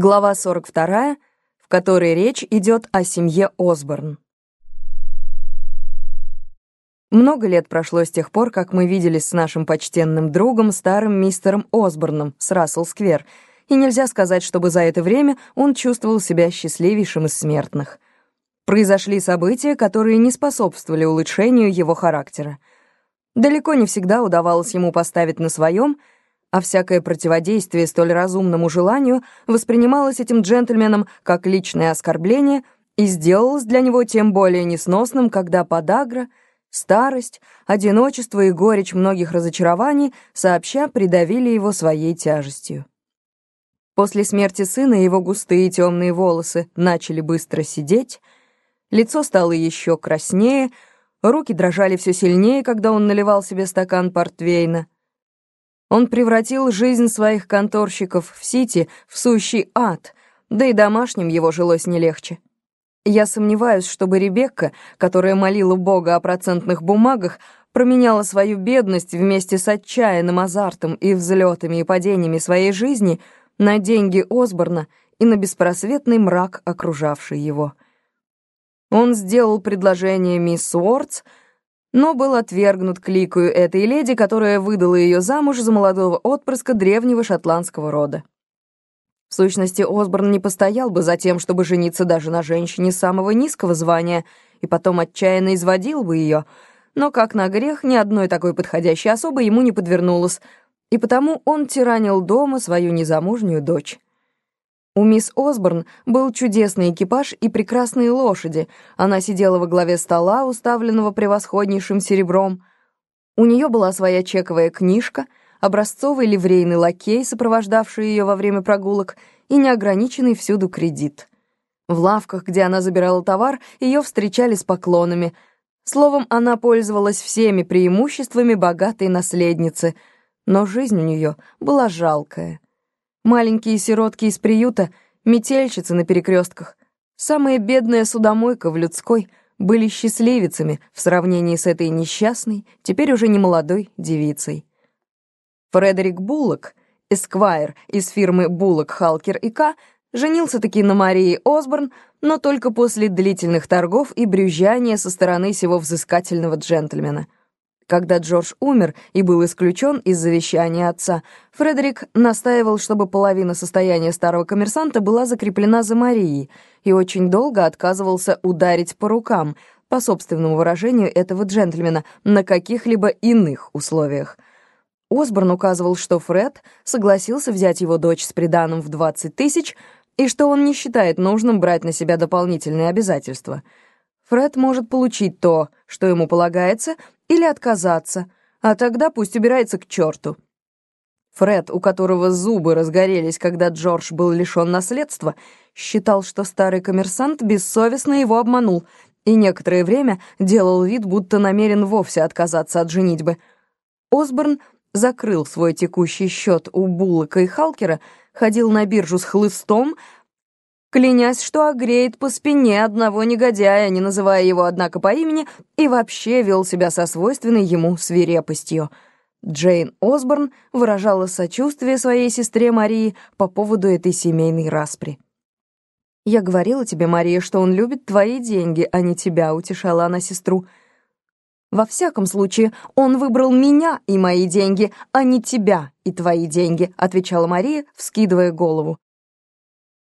Глава 42, в которой речь идет о семье Осборн. Много лет прошло с тех пор, как мы виделись с нашим почтенным другом, старым мистером Осборном с Рассел-сквер, и нельзя сказать, чтобы за это время он чувствовал себя счастливейшим из смертных. Произошли события, которые не способствовали улучшению его характера. Далеко не всегда удавалось ему поставить на своем — а всякое противодействие столь разумному желанию воспринималось этим джентльменом как личное оскорбление и сделалось для него тем более несносным, когда подагра, старость, одиночество и горечь многих разочарований сообща придавили его своей тяжестью. После смерти сына его густые темные волосы начали быстро сидеть, лицо стало еще краснее, руки дрожали все сильнее, когда он наливал себе стакан портвейна — он превратил жизнь своих конторщиков в Сити в сущий ад, да и домашним его жилось не легче. Я сомневаюсь, чтобы Ребекка, которая молила Бога о процентных бумагах, променяла свою бедность вместе с отчаянным азартом и взлетами и падениями своей жизни на деньги Осборна и на беспросветный мрак, окружавший его. Он сделал предложение мисс Уортс — но был отвергнут кликою этой леди, которая выдала ее замуж за молодого отпрыска древнего шотландского рода. В сущности, Осборн не постоял бы за тем, чтобы жениться даже на женщине самого низкого звания, и потом отчаянно изводил бы ее, но, как на грех, ни одной такой подходящей особы ему не подвернулось, и потому он тиранил дома свою незамужнюю дочь. У мисс Осборн был чудесный экипаж и прекрасные лошади. Она сидела во главе стола, уставленного превосходнейшим серебром. У нее была своя чековая книжка, образцовый ливрейный лакей, сопровождавший ее во время прогулок, и неограниченный всюду кредит. В лавках, где она забирала товар, ее встречали с поклонами. Словом, она пользовалась всеми преимуществами богатой наследницы, но жизнь у нее была жалкая. Маленькие сиротки из приюта, метельщицы на перекрестках, самая бедная судомойка в людской были счастливицами в сравнении с этой несчастной, теперь уже не молодой девицей. Фредерик Буллок, эсквайр из фирмы Буллок, Халкер и К, женился-таки на Марии Осборн, но только после длительных торгов и брюзжания со стороны сего взыскательного джентльмена — когда Джордж умер и был исключен из завещания отца, Фредерик настаивал, чтобы половина состояния старого коммерсанта была закреплена за Марией, и очень долго отказывался ударить по рукам, по собственному выражению этого джентльмена, на каких-либо иных условиях. Осборн указывал, что Фред согласился взять его дочь с приданым в 20 тысяч и что он не считает нужным брать на себя дополнительные обязательства. Фред может получить то, что ему полагается, или отказаться, а тогда пусть убирается к черту. Фред, у которого зубы разгорелись, когда Джордж был лишен наследства, считал, что старый коммерсант бессовестно его обманул и некоторое время делал вид, будто намерен вовсе отказаться от женитьбы. Осборн закрыл свой текущий счет у Буллока и Халкера, ходил на биржу с хлыстом, клянясь, что огреет по спине одного негодяя, не называя его, однако, по имени, и вообще вел себя со свойственной ему свирепостью. Джейн Осборн выражала сочувствие своей сестре Марии по поводу этой семейной распри. «Я говорила тебе, Мария, что он любит твои деньги, а не тебя», — утешала она сестру. «Во всяком случае, он выбрал меня и мои деньги, а не тебя и твои деньги», — отвечала Мария, вскидывая голову.